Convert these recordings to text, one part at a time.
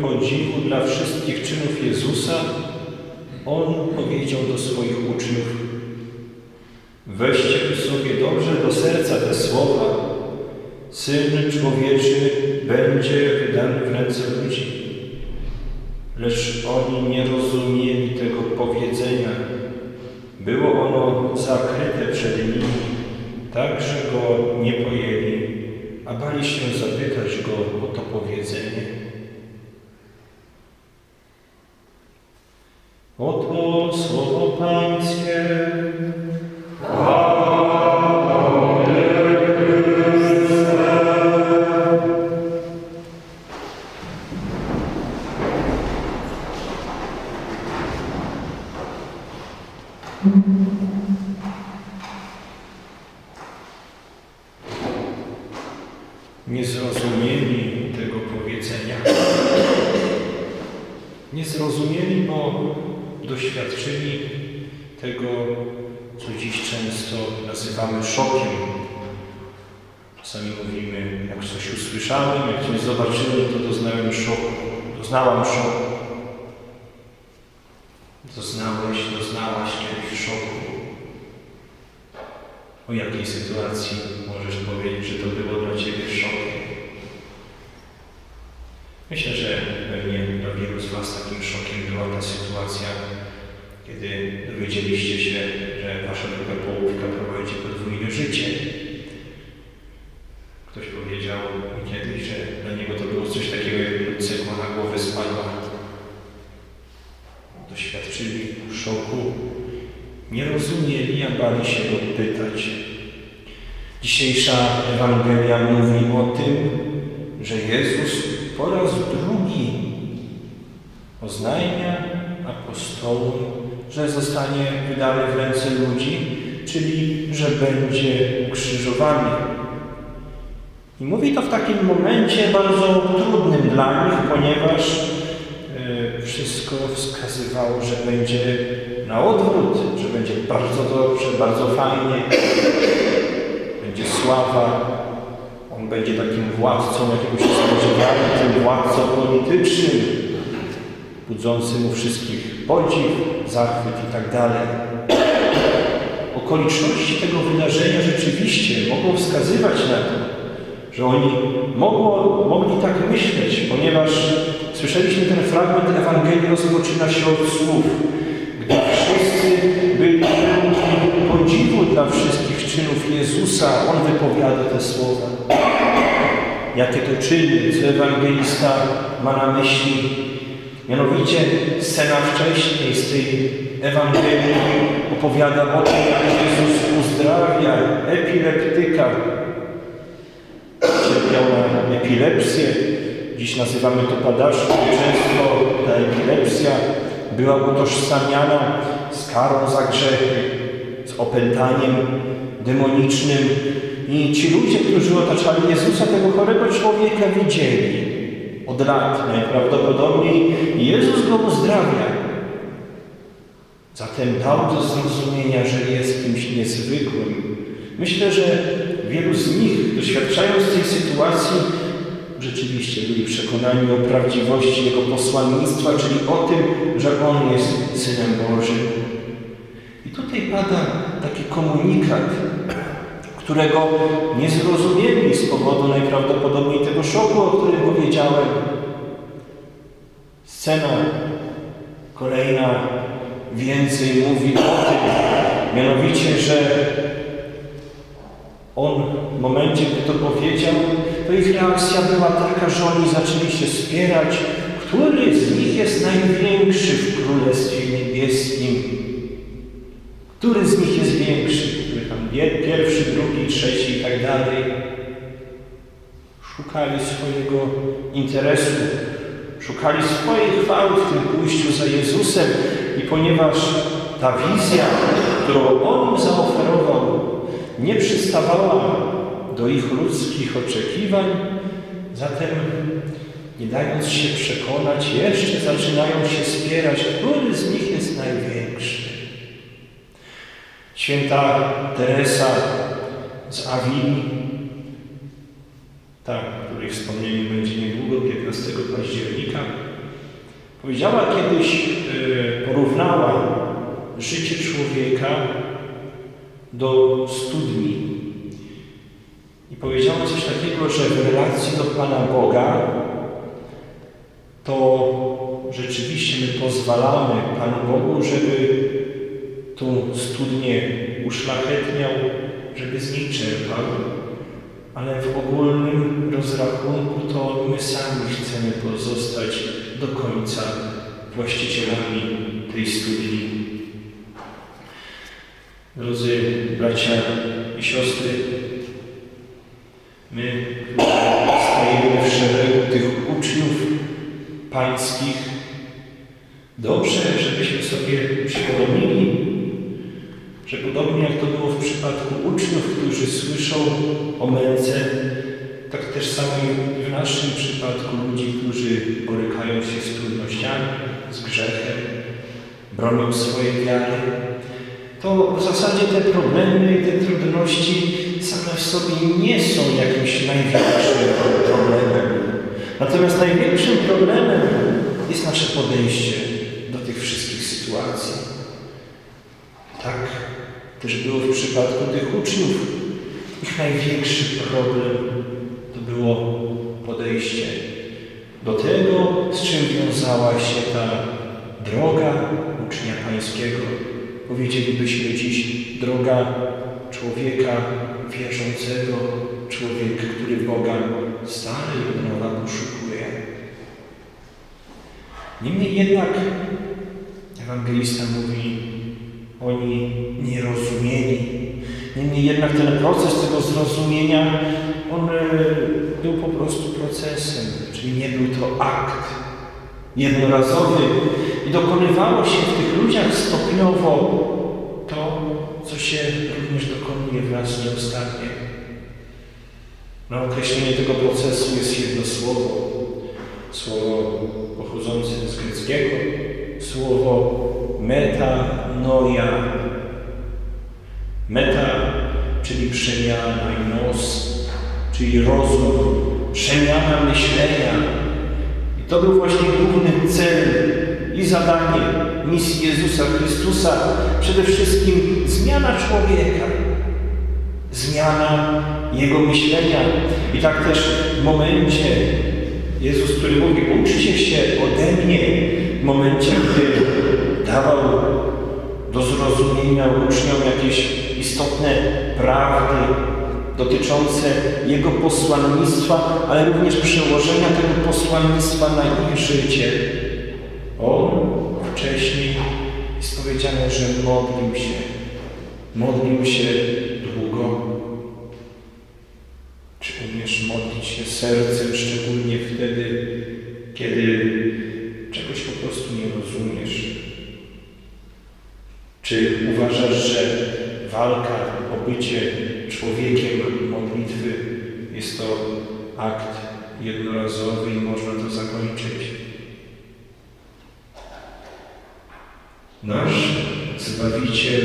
podziwu dla wszystkich czynów Jezusa, On powiedział do swoich uczniów Weźcie sobie dobrze do serca te słowa. Syn człowieczy będzie wydany w ręce ludzi. Lecz oni nie rozumieli tego powiedzenia. Było ono zakryte przed nimi, tak że go nie pojęli, a bali się zapytać go o to powiedzenie. Zrozumieli tego powiedzenia. Nie zrozumieli, bo doświadczyli tego, co dziś często nazywamy szokiem. Czasami mówimy, jak coś usłyszałem, jak coś zobaczyłem, to doznałem szoku. Doznałam szoku. Doznałeś, doznałaś kiedyś szoku. O jakiej sytuacji możesz powiedzieć, że to było dla Ciebie szokiem? Myślę, że pewnie dla wielu z Was takim szokiem była ta sytuacja, kiedy dowiedzieliście się, że Wasza druga połówka prowadzi podwójne życie. Ktoś powiedział mi kiedyś, że dla niego to było coś takiego, jakby cegła na głowę spadła. Doświadczyli szoku, nie rozumieli, a bali się go pytać. Dzisiejsza Ewangelia mówi o tym, że Jezus po raz drugi oznajmia apostołom, że zostanie wydany w ręce ludzi, czyli że będzie ukrzyżowany. I mówi to w takim momencie bardzo trudnym dla nich, ponieważ e, wszystko wskazywało, że będzie na odwrót, że będzie bardzo dobrze, bardzo fajnie, będzie sława, będzie takim władcą, jakiego się spodziewali, tym władcą politycznym, budzącym u wszystkich podziw, zachwyt i tak dalej. Okoliczności tego wydarzenia rzeczywiście mogą wskazywać na to, że oni mogło, mogli tak myśleć, ponieważ słyszeliśmy ten fragment Ewangelii rozpoczyna się od słów, Jezusa, On wypowiada te słowa. Jakie to czyny, co ewangelista ma na myśli? Mianowicie scena wcześniej z tej Ewangelii opowiada o tym, jak Jezus uzdrawia epileptyka. Cierpiał na epilepsję. Dziś nazywamy to padaszką. Często ta epilepsja była utożsamiana z karą za grzechy, z opętaniem demonicznym. I ci ludzie, którzy otaczali Jezusa, tego chorego człowieka widzieli od lat najprawdopodobniej. Jezus go uzdrawia. Zatem dał do zrozumienia, że jest kimś niezwykłym. Myślę, że wielu z nich, doświadczając tej sytuacji, rzeczywiście byli przekonani o prawdziwości Jego posłannictwa, czyli o tym, że On jest Synem Bożym. Tutaj pada taki komunikat, którego nie zrozumieli z powodu najprawdopodobniej tego szoku, o którym powiedziałem. Scena kolejna więcej mówi o tym, mianowicie, że on w momencie, gdy to powiedział, to ich reakcja była taka, że oni zaczęli się spierać, który z nich jest największy w Królestwie Niebieskim. Który z nich jest większy? Który tam pierwszy, drugi, trzeci i tak dalej. Szukali swojego interesu, szukali swojej chwały w tym pójściu za Jezusem i ponieważ ta wizja, którą On zaoferował, nie przystawała do ich ludzkich oczekiwań, zatem nie dając się przekonać, jeszcze zaczynają się spierać, który z nich jest największy. Święta Teresa z Awili, ta, której wspomnienie będzie niedługo, 15 października, powiedziała kiedyś, e, porównała życie człowieka do studni. I powiedziała coś takiego, że w relacji do Pana Boga to rzeczywiście my pozwalamy Panu Bogu, żeby tą studnię uszlachetniał, żeby z niej czerpał, ale w ogólnym rozrachunku to my sami chcemy pozostać do końca właścicielami tej studni. Drodzy bracia i siostry, my stajemy w szeregu tych uczniów pańskich. Dobrze, żebyśmy sobie uświadomili, że podobnie jak to było w przypadku uczniów, którzy słyszą o męce, tak też samo i w naszym przypadku ludzi, którzy borykają się z trudnościami, z grzechem, bronią swojej wiary, to w zasadzie te problemy i te trudności same w sobie nie są jakimś największym problemem. Natomiast największym problemem jest nasze podejście do tych wszystkich sytuacji. Też było w przypadku tych uczniów. Ich największy problem to było podejście do tego, z czym wiązała się ta droga ucznia pańskiego. Powiedzielibyśmy dziś droga człowieka wierzącego, człowiek, który Boga stale i nowa poszukuje. Niemniej jednak ewangelista mówi, oni nie rozumieli. Niemniej jednak ten proces tego zrozumienia, on e, był po prostu procesem, czyli nie był to akt jednorazowy i dokonywało się w tych ludziach stopniowo to, co się również dokonuje wraz nieustannie. Na określenie tego procesu jest jedno słowo. Słowo pochodzące z greckiego, słowo metanoia. Meta, czyli przemiana i nos, czyli rozum, przemiana myślenia. I to był właśnie główny cel i zadanie misji Jezusa Chrystusa, przede wszystkim zmiana człowieka, zmiana jego myślenia. I tak też w momencie Jezus, który mówi, uczcie się ode mnie, w momencie, gdy dawał do zrozumienia uczniom jakieś istotne prawdy dotyczące Jego posłannictwa, ale również przełożenia tego posłannictwa na ich życie. On wcześniej jest powiedziane, że modlił się. Modlił się długo. Czy umiesz modlić się sercem, szczególnie wtedy, kiedy czegoś po prostu nie rozumiesz? Czy uważasz, że walka o bycie człowiekiem modlitwy jest to akt jednorazowy i można to zakończyć? Nasz Zbawiciel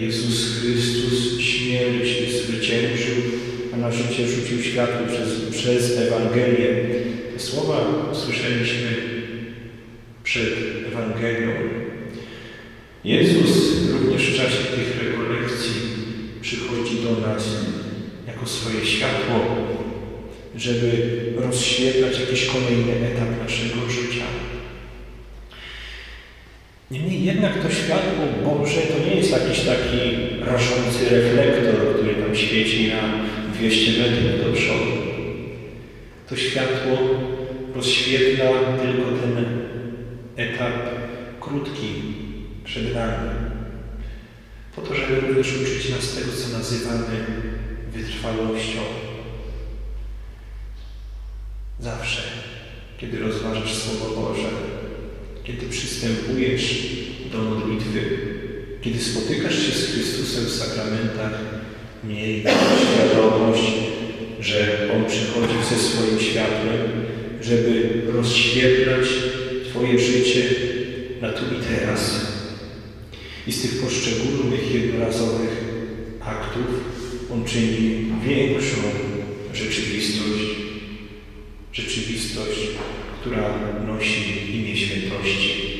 Jezus Chrystus śmierć zwyciężył, a na życie rzucił światło przez, przez Ewangelię. Te słowa słyszeliśmy przed Ewangelią. Jezus również w czasie tych rekolekcji przychodzi do nas jako swoje światło, żeby rozświetlać jakiś kolejny etap naszego życia. Niemniej jednak to światło Boże to nie jest jakiś taki rażący reflektor, który tam świeci na 200 metrów do przodu. To światło rozświetla tylko ten etap krótki nami. Po to, żeby również uczyć nas tego, co nazywamy wytrwałością. Zawsze, kiedy rozważasz Słowo Boże, kiedy przystępujesz do modlitwy, kiedy spotykasz się z Chrystusem w sakramentach, miej świadomość, światłem, żeby rozświetlać Twoje życie na tu i teraz. I z tych poszczególnych, jednorazowych aktów On czyni większą rzeczywistość. Rzeczywistość, która nosi imię świętości.